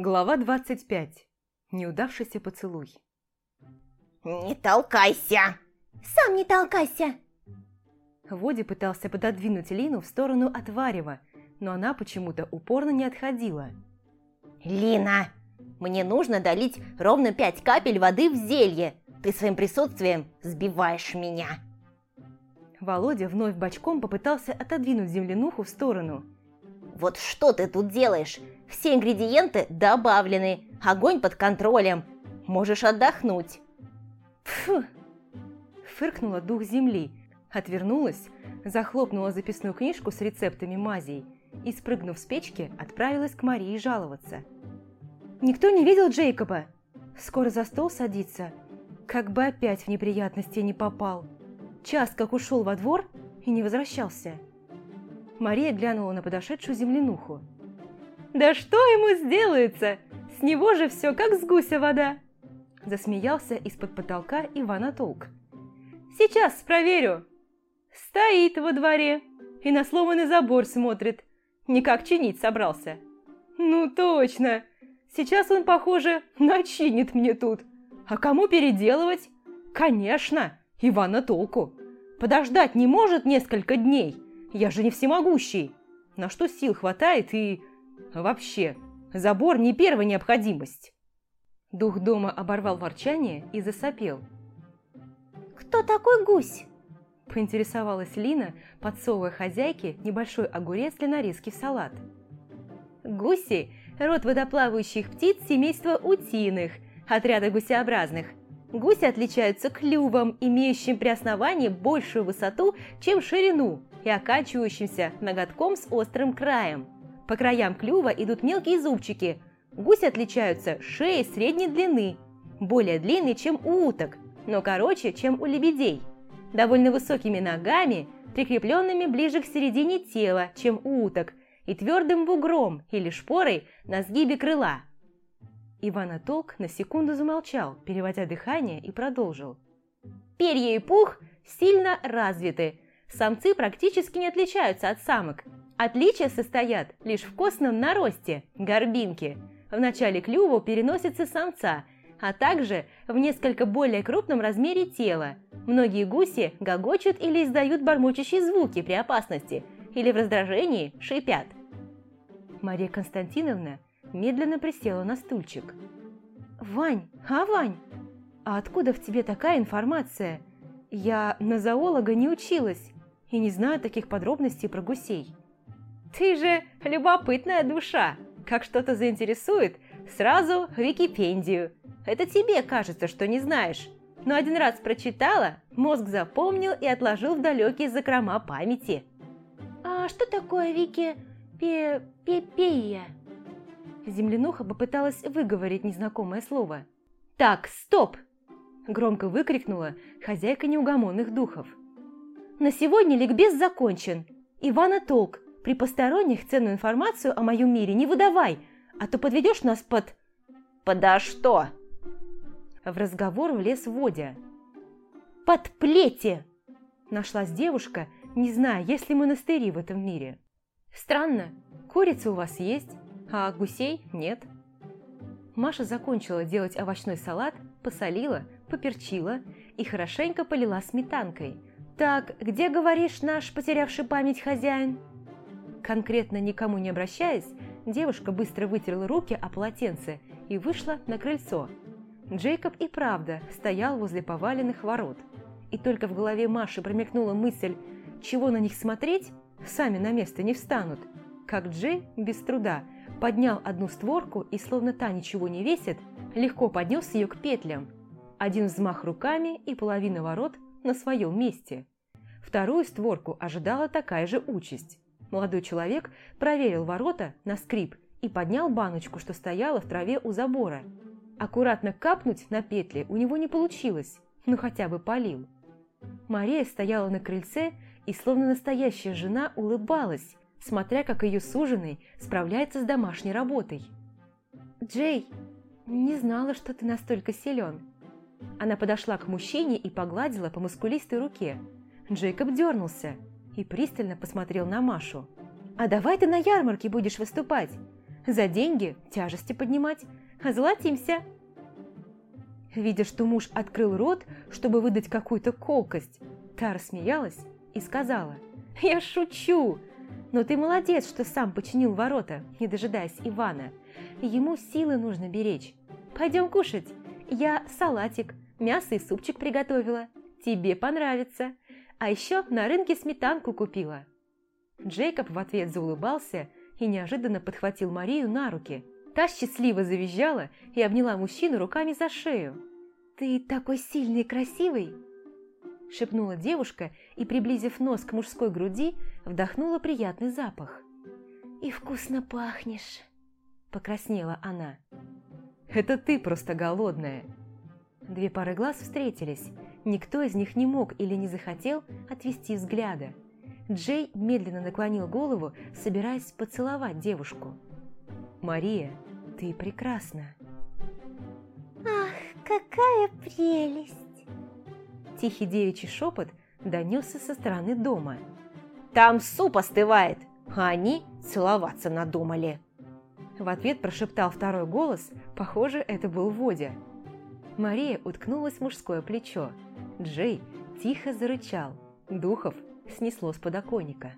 Глава 25. Неудавшийся поцелуй. «Не толкайся!» «Сам не толкайся!» Води пытался пододвинуть Лину в сторону от Варева, но она почему-то упорно не отходила. «Лина, мне нужно долить ровно пять капель воды в зелье. Ты своим присутствием сбиваешь меня!» Володя вновь бочком попытался отодвинуть землянуху в сторону. «Вот что ты тут делаешь? Все ингредиенты добавлены, огонь под контролем. Можешь отдохнуть». «Фу!» Фыркнула дух земли, отвернулась, захлопнула записную книжку с рецептами мазей и, спрыгнув с печки, отправилась к Марии жаловаться. «Никто не видел Джейкоба? Скоро за стол садится. Как бы опять в неприятности не попал. Час как ушел во двор и не возвращался». Мария глянула на подошедшую землянуху. «Да что ему сделается? С него же все как с гуся вода!» Засмеялся из-под потолка Ивана Толк. «Сейчас проверю!» Стоит во дворе и на сломанный забор смотрит. Никак чинить собрался. «Ну точно! Сейчас он, похоже, начинит мне тут. А кому переделывать? Конечно, Ивана Толку. Подождать не может несколько дней. Я же не всемогущий. На что сил хватает и... Вообще, забор не первая необходимость. Дух дома оборвал ворчание и засопел. «Кто такой гусь?» Поинтересовалась Лина, подсовывая хозяйке небольшой огурец для нарезки в салат. Гуси – род водоплавающих птиц семейства утиных, отряда гусеобразных. Гуси отличаются клювом, имеющим при основании большую высоту, чем ширину, и оканчивающимся ноготком с острым краем. По краям клюва идут мелкие зубчики. Гуси отличаются шеей средней длины, более длинной, чем у уток, но короче, чем у лебедей. Довольно высокими ногами, прикрепленными ближе к середине тела, чем у уток, и твердым бугром или шпорой на сгибе крыла. Ивана Толк на секунду замолчал, переводя дыхание, и продолжил. Перья и пух сильно развиты. Самцы практически не отличаются от самок. Отличия состоят лишь в костном наросте – горбинке. В начале клюва переносится самца – а также в несколько более крупном размере тела. Многие гуси гогочут или издают бормочущие звуки при опасности, или в раздражении шипят. Мария Константиновна медленно присела на стульчик. «Вань, а, Вань, а откуда в тебе такая информация? Я на зоолога не училась и не знаю таких подробностей про гусей». «Ты же любопытная душа! Как что-то заинтересует, сразу в Википедию. Это тебе кажется, что не знаешь. Но один раз прочитала, мозг запомнил и отложил в далекие закрома памяти. «А что такое Вики... пе... пепея?» Землянуха попыталась выговорить незнакомое слово. «Так, стоп!» – громко выкрикнула хозяйка неугомонных духов. «На сегодня ликбез закончен. Ивана Толк, при посторонних ценную информацию о моем мире не выдавай, а то подведешь нас под...» «Подо что?» В разговор влез Водя. «Под плети!» Нашлась девушка, не зная, есть ли монастыри в этом мире. «Странно, курица у вас есть, а гусей нет». Маша закончила делать овощной салат, посолила, поперчила и хорошенько полила сметанкой. «Так, где, говоришь, наш потерявший память хозяин?» Конкретно никому не обращаясь, девушка быстро вытерла руки о полотенце и вышла на крыльцо, Джейкоб и правда стоял возле поваленных ворот. И только в голове Маши промелькнула мысль, чего на них смотреть, сами на место не встанут, как Джей без труда поднял одну створку и, словно та ничего не весит, легко поднес ее к петлям. Один взмах руками и половина ворот на своем месте. Вторую створку ожидала такая же участь. Молодой человек проверил ворота на скрип и поднял баночку, что стояла в траве у забора – Аккуратно капнуть на петли у него не получилось, но хотя бы полил. Мария стояла на крыльце и, словно настоящая жена, улыбалась, смотря как ее суженый справляется с домашней работой. «Джей, не знала, что ты настолько силен». Она подошла к мужчине и погладила по мускулистой руке. Джейкоб дернулся и пристально посмотрел на Машу. «А давай ты на ярмарке будешь выступать. За деньги тяжести поднимать. Озолотимся. Видя, что муж открыл рот, чтобы выдать какую-то колкость, та рассмеялась и сказала, «Я шучу! Но ты молодец, что сам починил ворота, не дожидаясь Ивана. Ему силы нужно беречь. Пойдем кушать. Я салатик, мясо и супчик приготовила. Тебе понравится. А еще на рынке сметанку купила». Джейкоб в ответ заулыбался и неожиданно подхватил Марию на руки. Та счастливо завизжала и обняла мужчину руками за шею. «Ты такой сильный и красивый!» шепнула девушка и, приблизив нос к мужской груди, вдохнула приятный запах. «И вкусно пахнешь!» – покраснела она. «Это ты просто голодная!» Две пары глаз встретились. Никто из них не мог или не захотел отвести взгляда. Джей медленно наклонил голову, собираясь поцеловать девушку. «Мария, ты прекрасна!» «Ах, какая прелесть!» Тихий девичий шепот донесся со стороны дома. «Там суп остывает, а они целоваться надумали!» В ответ прошептал второй голос, похоже, это был Водя. Мария уткнулась в мужское плечо. Джей тихо зарычал. Духов снесло с подоконника.